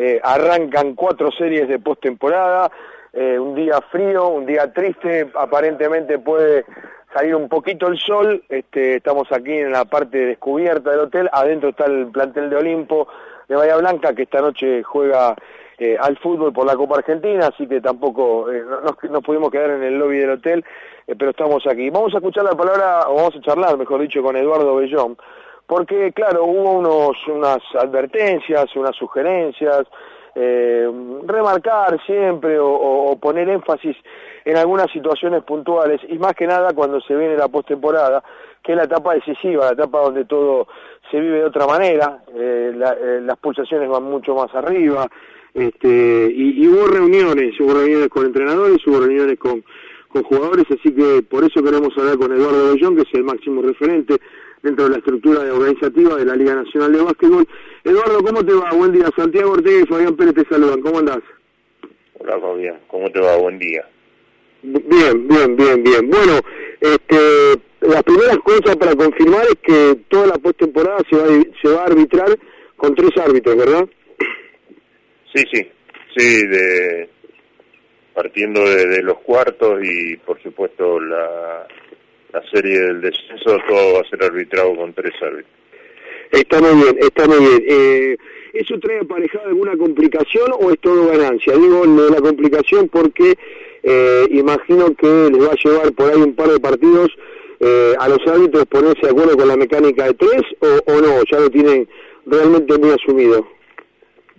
eh, arrancan cuatro series de postemporada, eh, un día frío, un día triste, aparentemente puede salir un poquito el sol, este, estamos aquí en la parte descubierta del hotel, adentro está el plantel de Olimpo de Bahía Blanca que esta noche juega eh, al fútbol por la Copa Argentina, así que tampoco nos, pudimos quedar en el lobby del hotel, pero estamos aquí. Vamos a escuchar la palabra, o vamos a charlar, mejor dicho, con Eduardo Bellón, porque claro, hubo unos, unas advertencias, unas sugerencias, remarcar siempre o, poner énfasis en algunas situaciones puntuales y más que nada cuando se viene la postemporada, que es la etapa decisiva, la etapa donde todo se vive de otra manera, las pulsaciones van mucho más arriba, este, y, hubo reuniones, hubo reuniones con entrenadores, hubo reuniones con, con jugadores, así que por eso queremos hablar con Eduardo Bollón, que es el máximo referente dentro de la estructura organizativa de la Liga Nacional de Básquetbol. Eduardo, ¿cómo te va? Buen día. Santiago Ortega y Fabián Pérez te saludan. ¿Cómo andás? Hola Fabián, ¿cómo te va? Buen día. Bien, bien, bien, bien. Bueno, este, las primeras cosas para confirmar es que toda la postemporada se va, se va a arbitrar con tres árbitros, ¿verdad? Sí, sí, sí, de, partiendo de, los cuartos y por supuesto la, la serie del descenso, todo va a ser arbitrado con tres árbitros. Está muy bien, está muy bien. Eh, ¿Eso trae aparejada alguna complicación o es todo ganancia? Digo lo la complicación porque eh, imagino que les va a llevar por ahí un par de partidos eh, a los árbitros ponerse de acuerdo con la mecánica de tres o, o no, ya lo tienen realmente muy asumido.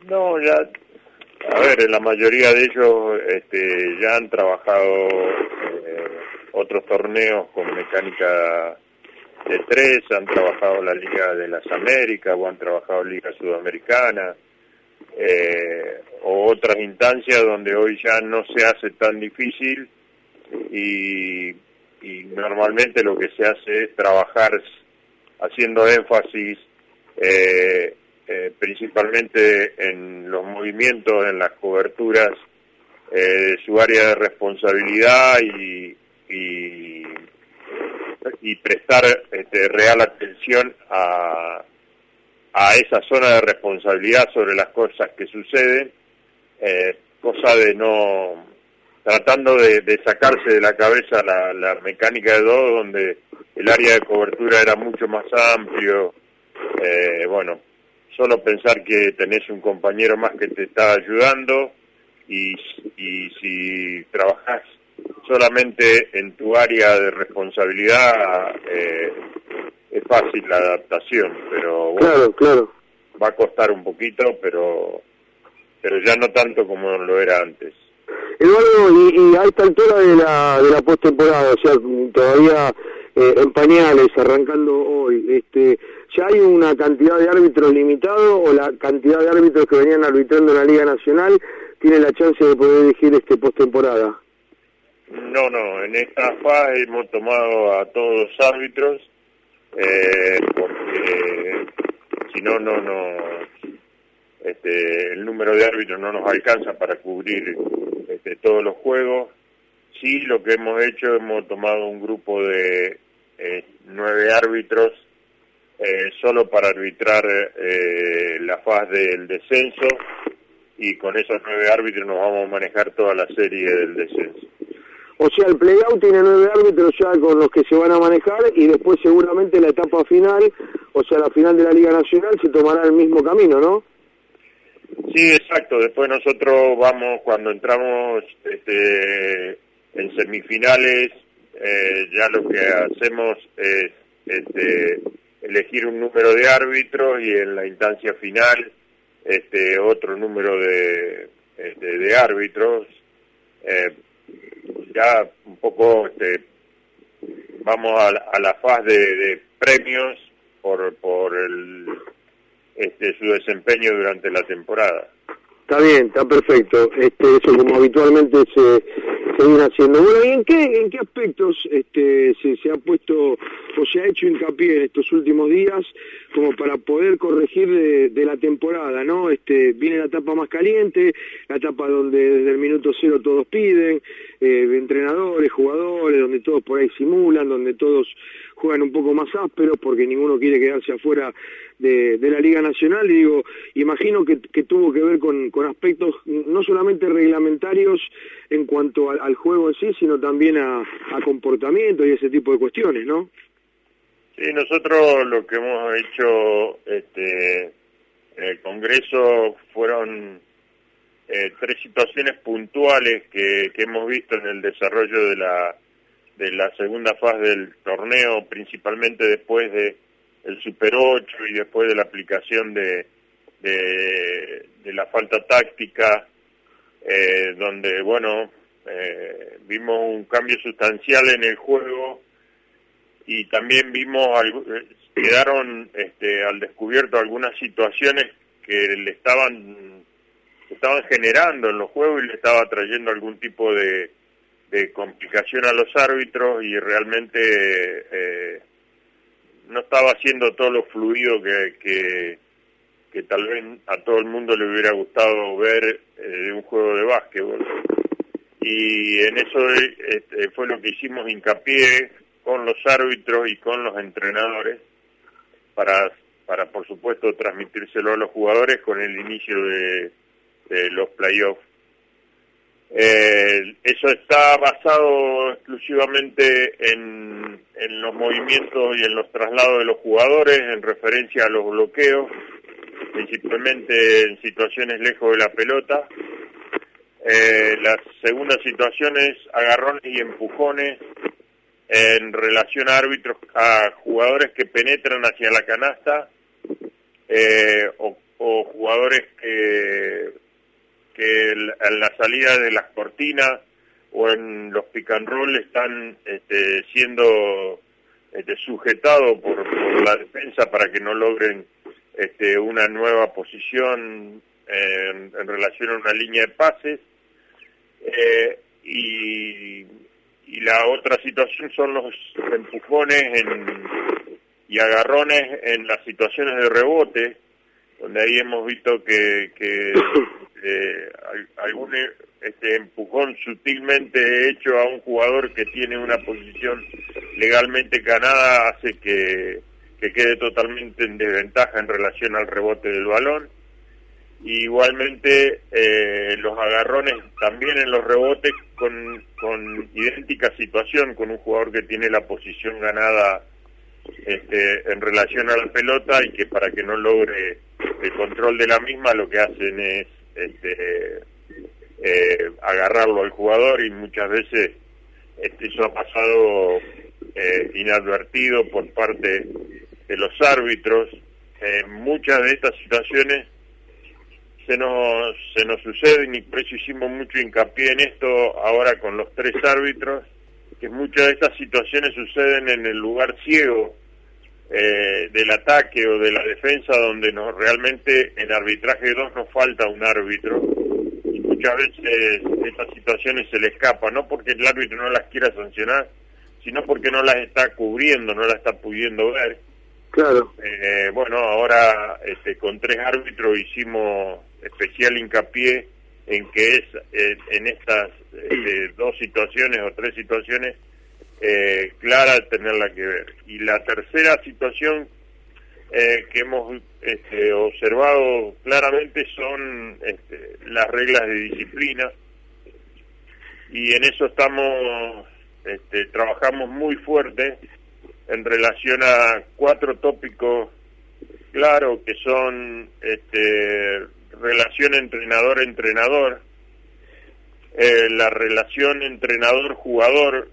No, ya, a ver, la mayoría de ellos este, ya han trabajado otros torneos con mecánica de tres, han trabajado la Liga de las Américas o han trabajado Liga Sudamericana, eh, o otras instancias donde hoy ya no se hace tan difícil y, normalmente lo que se hace es trabajar haciendo énfasis eh, eh, principalmente en los movimientos, en las coberturas de su área de responsabilidad y, y, prestar este, real atención a, a esa zona de responsabilidad sobre las cosas que suceden, eh, cosa de no, tratando de, sacarse de la cabeza la, la mecánica de dos, donde el área de cobertura era mucho más amplio, eh, bueno, solo pensar que tenés un compañero más que te está ayudando y, y si trabajás solamente en tu área de responsabilidad eh, es fácil la adaptación, pero claro, claro. va a costar un poquito, pero pero ya no tanto como lo era antes. Eduardo, y, y a esta altura de la, de la postemporada, o sea, todavía eh, en pañales, arrancando hoy, este, ¿Ya hay una cantidad de árbitros limitado o la cantidad de árbitros que venían arbitrando en la Liga Nacional tiene la chance de poder elegir este postemporada? No, no, en esta fase hemos tomado a todos los árbitros eh, porque si no, no, no, este, el número de árbitros no nos alcanza para cubrir este, todos los juegos. Sí, lo que hemos hecho, hemos tomado un grupo de eh, nueve árbitros eh, solo para arbitrar la faz del descenso y con esos nueve árbitros nos vamos a manejar toda la serie del descenso. O sea, el playout tiene nueve árbitros ya con los que se van a manejar y después seguramente la etapa final, o sea, la final de la Liga Nacional se tomará el mismo camino, ¿no? Sí, exacto. Después nosotros vamos, cuando entramos este, en semifinales, eh, ya lo que hacemos es este, elegir un número de árbitros y en la instancia final este otro número de, este, árbitros. Eh, ya un poco este, vamos a, la faz de, premios por, por el, este, su desempeño durante la temporada. Está bien, está perfecto. Este, eso como habitualmente se, viene haciendo. Bueno, ¿y en qué, en qué aspectos este, se, ha puesto o se ha hecho hincapié en estos últimos días como para poder corregir de, la temporada, ¿no? Este, viene la etapa más caliente, la etapa donde desde el minuto cero todos piden, eh, entrenadores, jugadores, donde todos por ahí simulan, donde todos juegan un poco más ásperos porque ninguno quiere quedarse afuera de, la Liga Nacional. Y digo, imagino que, tuvo que ver con, aspectos no solamente reglamentarios en cuanto al, juego en sí, sino también a, a comportamiento y ese tipo de cuestiones, ¿no? Sí, nosotros lo que hemos hecho este, en el Congreso fueron eh, tres situaciones puntuales que, hemos visto en el desarrollo de la, de la segunda fase del torneo, principalmente después de el Super 8 y después de la aplicación de, de, la falta táctica, eh, donde, bueno, eh, vimos un cambio sustancial en el juego y también vimos, eh, quedaron este, al descubierto algunas situaciones que le estaban, estaban generando en los juegos y le estaba trayendo algún tipo de, complicación a los árbitros y realmente eh, no estaba haciendo todo lo fluido que, que, tal vez a todo el mundo le hubiera gustado ver eh, de un juego de básquetbol. Y en eso este, fue lo que hicimos hincapié con los árbitros y con los entrenadores para, para por supuesto, transmitírselo a los jugadores con el inicio de, los playoffs. Eh, eso está basado exclusivamente en, los movimientos y en los traslados de los jugadores en referencia a los bloqueos, principalmente en situaciones lejos de la pelota. Eh, la segunda situación es agarrones y empujones en relación a árbitros, a jugadores que penetran hacia la canasta eh, o, jugadores que, que en la salida de las cortinas o en los pick están este, siendo este, sujetados por, la defensa para que no logren este, una nueva posición en, relación a una línea de pases. Eh, y la otra situación son los empujones y agarrones en las situaciones de rebote, donde ahí hemos visto que eh, algún este empujón sutilmente hecho a un jugador que tiene una posición legalmente ganada hace que, que quede totalmente en desventaja en relación al rebote del balón. Igualmente eh, los agarrones también en los rebotes con, con idéntica situación con un jugador que tiene la posición ganada este, en relación a la pelota y que para que no logre el control de la misma lo que hacen es este, eh, agarrarlo al jugador y muchas veces este, eso ha pasado eh, inadvertido por parte de los árbitros. muchas de estas situaciones se nos, se nos sucede y por eso hicimos mucho hincapié en esto ahora con los tres árbitros, que muchas de estas situaciones suceden en el lugar ciego eh, del ataque o de la defensa donde nos realmente en arbitraje 2 nos falta un árbitro y muchas veces estas situaciones se le escapan, no porque el árbitro no las quiera sancionar, sino porque no las está cubriendo, no las está pudiendo ver. Claro. Eh, bueno, ahora este, con tres árbitros hicimos especial hincapié en que es eh, en estas este, dos situaciones o tres situaciones eh, clara tenerla que ver. Y la tercera situación eh, que hemos este, observado claramente son este, las reglas de disciplina y en eso estamos este, trabajamos muy fuerte en relación a cuatro tópicos claros que son este, relación entrenador-entrenador, eh, la relación entrenador-jugador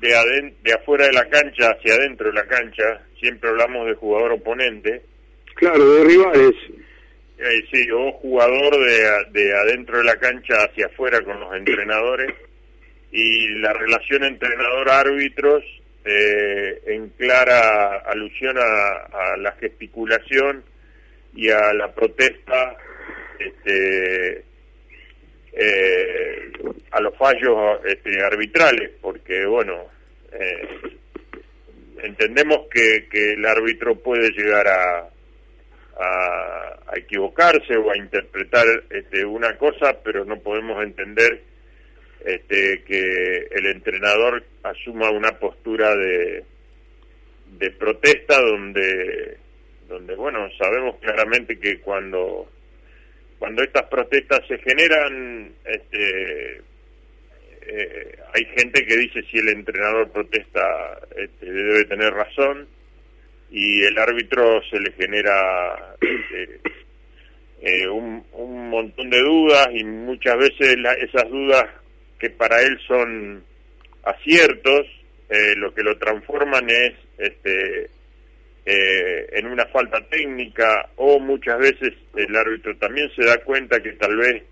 de, de afuera de la cancha hacia adentro de la cancha, siempre hablamos de jugador oponente. Claro, de rivales. Eh, sí, o jugador de, de adentro de la cancha hacia afuera con los entrenadores y la relación entrenador-árbitros eh, en clara alusión a, a, la gesticulación y a la protesta este, eh, a los fallos este, arbitrales, porque bueno, eh, entendemos que, que, el árbitro puede llegar a, a, equivocarse o a interpretar este, una cosa, pero no podemos entender este, que el entrenador asuma una postura de, de protesta donde, donde bueno, sabemos claramente que cuando cuando estas protestas se generan, este, eh, hay gente que dice si el entrenador protesta este, debe tener razón y el árbitro se le genera este, eh, un, un, montón de dudas y muchas veces esas dudas que para él son aciertos, eh, lo que lo transforman es este, eh, en una falta técnica o muchas veces el árbitro también se da cuenta que tal vez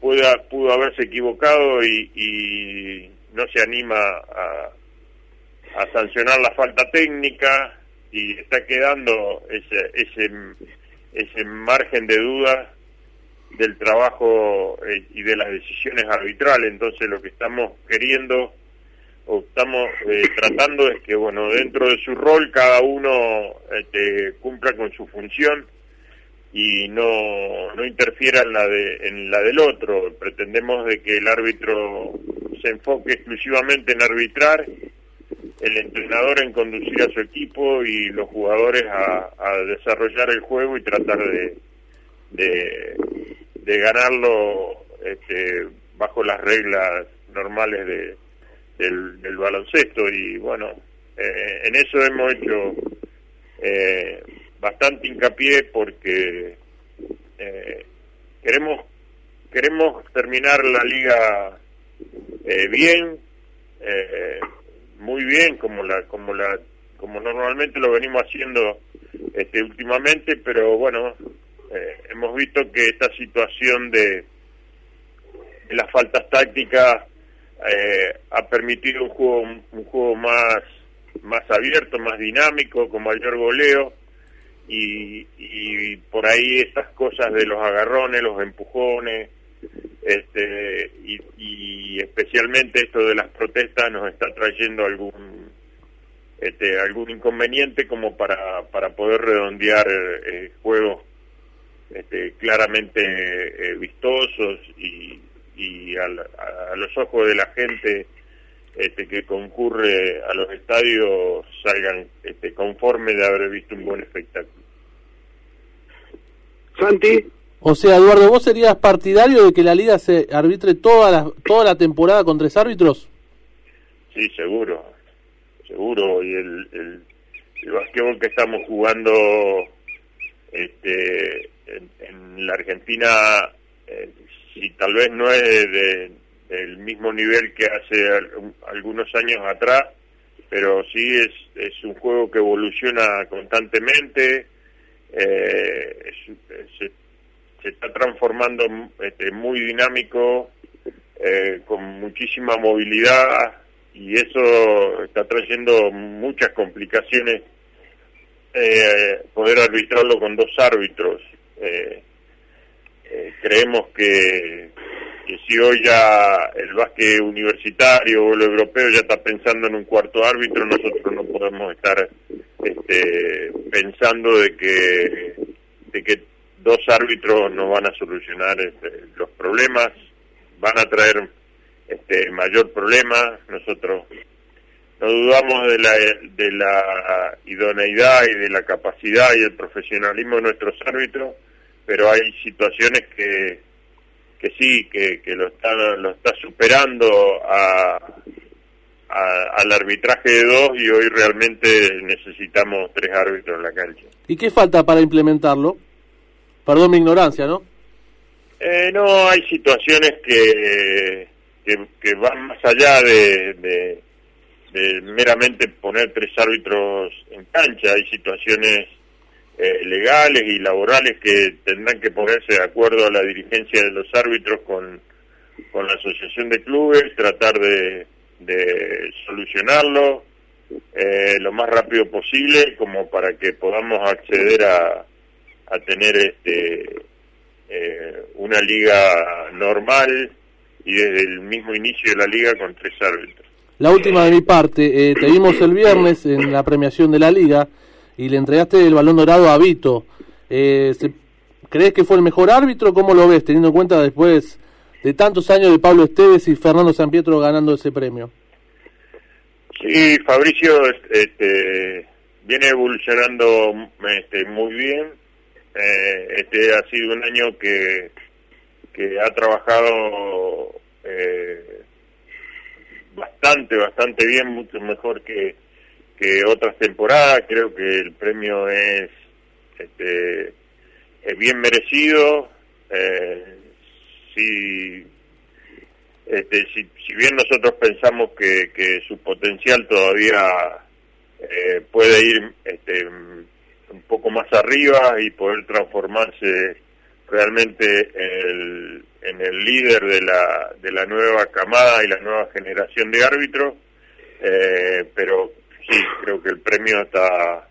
pueda, pudo haberse equivocado y, no se anima a, a, sancionar la falta técnica y está quedando ese, ese, ese margen de duda del trabajo eh, y de las decisiones arbitrales. Entonces lo que estamos queriendo estamos eh, tratando es que, bueno, dentro de su rol cada uno este, cumpla con su función y no, no interfiera en la, de, en la del otro. Pretendemos de que el árbitro se enfoque exclusivamente en arbitrar, el entrenador en conducir a su equipo y los jugadores a, desarrollar el juego y tratar de, de, de ganarlo este, bajo las reglas normales de, del, baloncesto y bueno, eh, en eso hemos hecho eh, bastante hincapié porque eh, queremos queremos terminar la liga bien, muy bien como la como la como normalmente lo venimos haciendo este últimamente, pero bueno, hemos visto que esta situación de, de las faltas tácticas eh, ha permitido un juego, un juego más, más abierto, más dinámico, con mayor goleo. Y, y por ahí estas cosas de los agarrones, los empujones, este, y, especialmente esto de las protestas nos está trayendo algún este, algún inconveniente como para, para poder redondear eh, juegos este, claramente eh, vistosos y, y a, los ojos de la gente este, que concurre a los estadios salgan este, conforme de haber visto un buen espectáculo. Santi. O sea, Eduardo, ¿vos serías partidario de que la liga se arbitre toda la, toda la temporada con tres árbitros? Sí, seguro, seguro. Y el, el, el que estamos jugando este, en, la Argentina eh, si tal vez no es de, del mismo nivel que hace algunos años atrás, pero sí es, es un juego que evoluciona constantemente, eh, se, está transformando este, muy dinámico, eh, con muchísima movilidad y eso está trayendo muchas complicaciones eh, poder arbitrarlo con dos árbitros. Eh, eh, creemos que, si hoy ya el básquet universitario o el europeo ya está pensando en un cuarto árbitro, nosotros no podemos estar este, pensando de que, de que dos árbitros no van a solucionar este, los problemas, van a traer este, mayor problema. Nosotros no dudamos de la, de la idoneidad y de la capacidad y el profesionalismo de nuestros árbitros pero hay situaciones que, que sí, que, que lo, está, lo está superando a, al arbitraje de dos y hoy realmente necesitamos tres árbitros en la cancha. ¿Y qué falta para implementarlo? Perdón mi ignorancia, ¿no? Eh, no, hay situaciones que, que, van más allá de, de meramente poner tres árbitros en cancha. Hay situaciones eh, legales y laborales que tendrán que ponerse de acuerdo a la dirigencia de los árbitros con, con la asociación de clubes, tratar de, solucionarlo eh, lo más rápido posible como para que podamos acceder a, a tener este eh, una liga normal y desde el mismo inicio de la liga con tres árbitros. La última de mi parte, eh, te vimos el viernes en la premiación de la liga y le entregaste el balón dorado a Vito. Eh, ¿Crees que fue el mejor árbitro? ¿Cómo lo ves, teniendo en cuenta después de tantos años de Pablo Esteves y Fernando Pietro ganando ese premio? Sí, Fabricio este, viene evolucionando este, muy bien. Eh, este ha sido un año que, que ha trabajado eh, bastante, bastante bien, mucho mejor que, que otras temporadas. Creo que el premio es este, es bien merecido. Eh, si, este, si, si, bien nosotros pensamos que, que su potencial todavía eh, puede ir este, un poco más arriba y poder transformarse realmente en el, en el líder de la, de la nueva camada y la nueva generación de árbitros, eh, pero sí, creo que el premio está,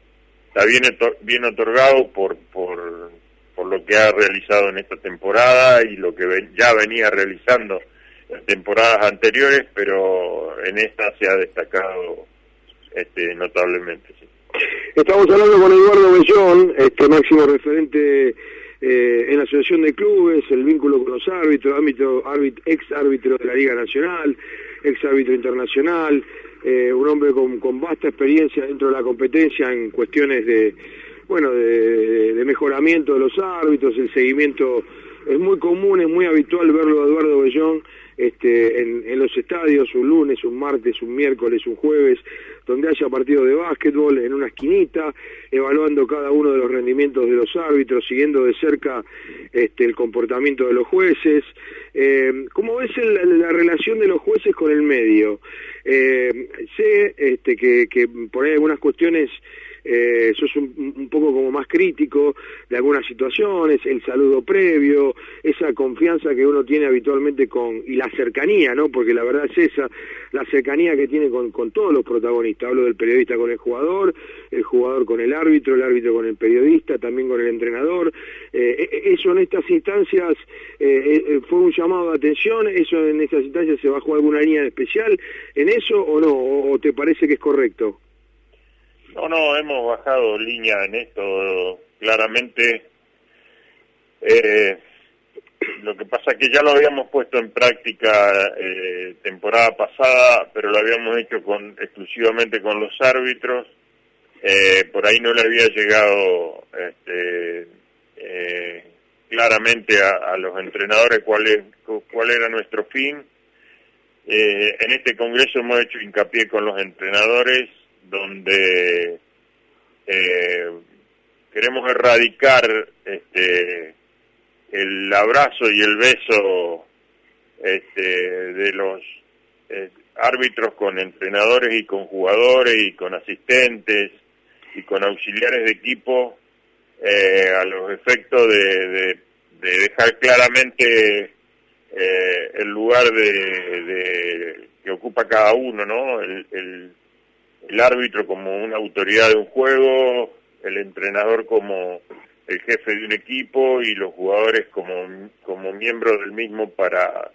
está bien, bien otorgado por, por, por lo que ha realizado en esta temporada y lo que ya venía realizando en temporadas anteriores, pero en esta se ha destacado este, notablemente. Estamos hablando con Eduardo Bellón, este máximo referente eh, en la Asociación de Clubes, el vínculo con los árbitros, árbitro, ex árbitro de la Liga Nacional, ex árbitro internacional, eh, un hombre con, con vasta experiencia dentro de la competencia en cuestiones de bueno, de, mejoramiento de los árbitros, el seguimiento, es muy común, es muy habitual verlo a Eduardo Bellón este, en, los estadios un lunes, un martes, un miércoles, un jueves, donde haya partido de básquetbol en una esquinita, evaluando cada uno de los rendimientos de los árbitros, siguiendo de cerca este, el comportamiento de los jueces. Eh, ¿Cómo ves la relación de los jueces con el medio? Eh, sé este, que, que por ahí algunas cuestiones eh, sos un, un, poco como más crítico de algunas situaciones, el saludo previo, esa confianza que uno tiene habitualmente con, y la cercanía, ¿no? Porque la verdad es esa, la cercanía que tiene con, con todos los protagonistas, hablo del periodista con el jugador, el jugador con el árbitro, el árbitro con el periodista, también con el entrenador, eh, e, e, eso en estas instancias eh, eh, fue un llamado de atención, eso en estas instancias se bajó alguna línea especial en eso o no, o te parece que es correcto? No, no, hemos bajado línea en esto, claramente. Eh, lo que pasa es que ya lo habíamos puesto en práctica eh, temporada pasada, pero lo habíamos hecho con exclusivamente con los árbitros. Eh, por ahí no le había llegado este, eh, claramente a, a, los entrenadores cuál, es, cuál era nuestro fin. Eh, en este congreso hemos hecho hincapié con los entrenadores donde eh, queremos erradicar este, el abrazo y el beso este, de los eh, árbitros con entrenadores y con jugadores y con asistentes y con auxiliares de equipo eh, a los efectos de, dejar claramente el lugar de, que ocupa cada uno, ¿no? el, el árbitro como una autoridad de un juego, el entrenador como el jefe de un equipo y los jugadores como, como miembros del mismo para,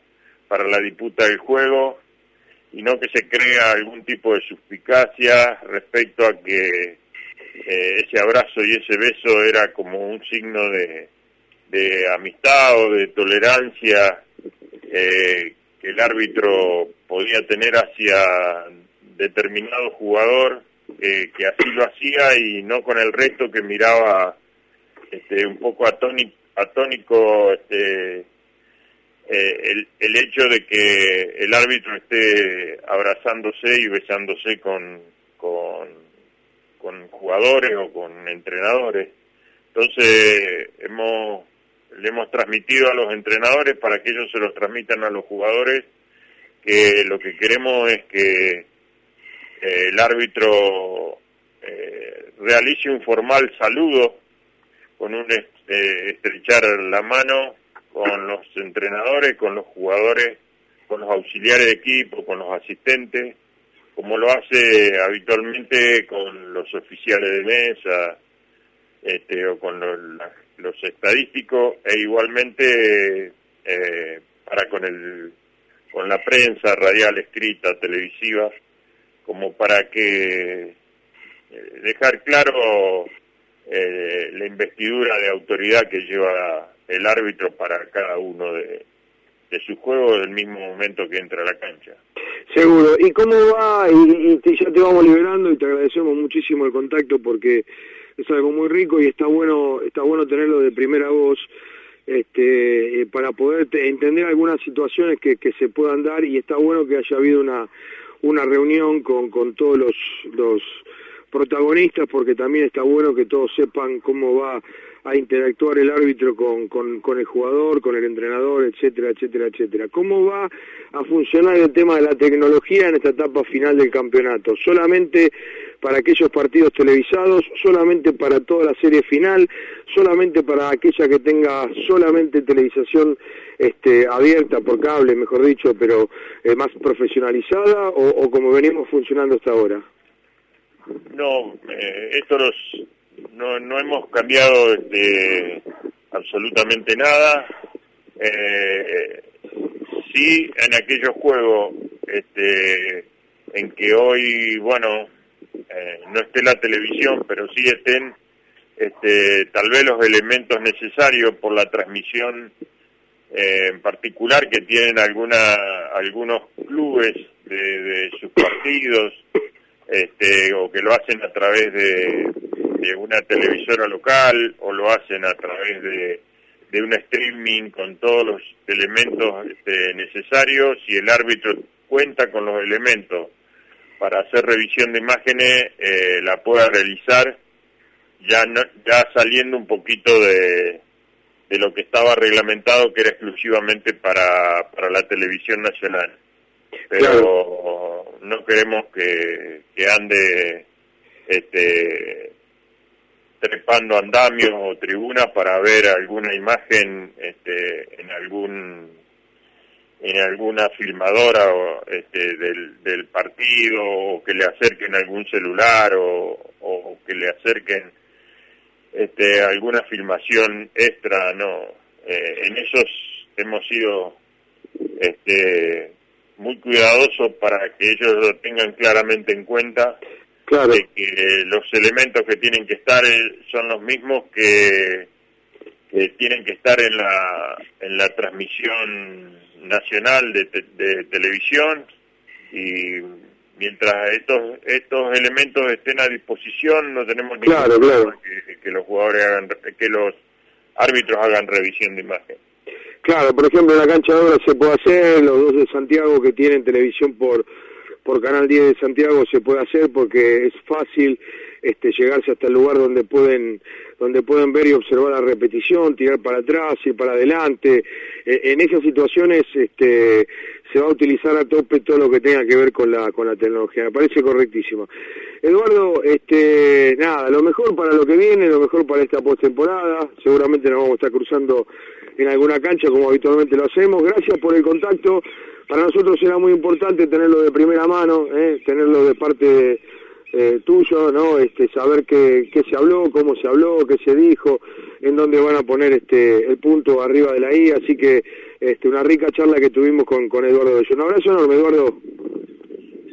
para la disputa del juego. Y no que se crea algún tipo de suspicacia respecto a que eh, ese abrazo y ese beso era como un signo de, de amistad o de tolerancia eh, que el árbitro podía tener hacia determinado jugador eh, que así lo hacía y no con el resto que miraba este, un poco atónico, atónico este, eh, el, el hecho de que el árbitro esté abrazándose y besándose con, con, con jugadores o con entrenadores. Entonces hemos, le hemos transmitido a los entrenadores para que ellos se los transmitan a los jugadores que lo que queremos es que eh, el árbitro eh, realice un formal saludo con un este, estrechar la mano con los entrenadores, con los jugadores, con los auxiliares de equipo, con los asistentes, como lo hace habitualmente con los oficiales de mesa este, o con los, estadísticos e igualmente eh, para con el con la prensa radial, escrita, televisiva, como para que eh, dejar claro eh, la investidura de autoridad que lleva el árbitro para cada uno de, de sus juegos del mismo momento que entra a la cancha. Seguro. ¿Y cómo va? Y, ya te vamos liberando y te agradecemos muchísimo el contacto porque es algo muy rico y está bueno, está bueno tenerlo de primera voz este, eh, para poder entender algunas situaciones que, que se puedan dar y está bueno que haya habido una, una reunión con, con todos los, los protagonistas porque también está bueno que todos sepan cómo va a interactuar el árbitro con, con, el jugador, con el entrenador, etcétera, etcétera, etcétera. ¿Cómo va a funcionar el tema de la tecnología en esta etapa final del campeonato? ¿Solamente para aquellos partidos televisados, solamente para toda la serie final, solamente para aquella que tenga solamente televisación este, abierta por cable, mejor dicho, pero eh, más profesionalizada o, o como venimos funcionando hasta ahora? No, eh, esto los no, no hemos cambiado este, absolutamente nada. Eh, sí, en aquellos juegos este, en que hoy, bueno, eh, no esté la televisión, pero sí estén este, tal vez los elementos necesarios por la transmisión eh, en particular que tienen alguna, algunos clubes de, de sus partidos este, o que lo hacen a través de, de una televisora local o lo hacen a través de, de un streaming con todos los elementos este, necesarios y el árbitro cuenta con los elementos para hacer revisión de imágenes eh, la pueda realizar ya no, ya saliendo un poquito de, de lo que estaba reglamentado que era exclusivamente para, para la televisión nacional. Pero no queremos que, que ande este trepando andamios o tribunas para ver alguna imagen este, en algún en alguna filmadora o, este, del, partido o que le acerquen algún celular o, o que le acerquen este, alguna filmación extra, no. Eh, en esos hemos sido este, muy cuidadosos para que ellos lo tengan claramente en cuenta claro. de que los elementos que tienen que estar eh, son los mismos que, que tienen que estar en la, en la transmisión nacional de, te, de televisión y mientras estos estos elementos estén a disposición no tenemos ningún claro, claro. Que, que, los jugadores hagan que los árbitros hagan revisión de imagen claro por ejemplo en la cancha de obra se puede hacer los dos de Santiago que tienen televisión por por Canal 10 de Santiago se puede hacer porque es fácil este, llegarse hasta el lugar donde pueden donde pueden ver y observar la repetición, tirar para atrás, ir para adelante. Eh, en esas situaciones este, se va a utilizar a tope todo lo que tenga que ver con la con la tecnología. Me parece correctísimo. Eduardo, este, nada, lo mejor para lo que viene, lo mejor para esta postemporada. Seguramente nos vamos a estar cruzando en alguna cancha como habitualmente lo hacemos. Gracias por el contacto para nosotros era muy importante tenerlo de primera mano, ¿eh? tenerlo de parte eh, tuyo, ¿no? Este, saber qué, qué se habló, cómo se habló, qué se dijo, en dónde van a poner este el punto arriba de la I, así que este, una rica charla que tuvimos con, con Eduardo. Un abrazo enorme, Eduardo.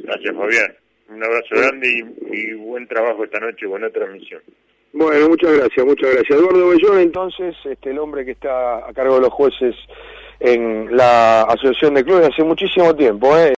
Gracias, Fabián. Un abrazo grande y, y buen trabajo esta noche, buena transmisión. Bueno, muchas gracias, muchas gracias. Eduardo Bellón, entonces, este, el hombre que está a cargo de los jueces en la Asociación de Clubes hace muchísimo tiempo, ¿eh?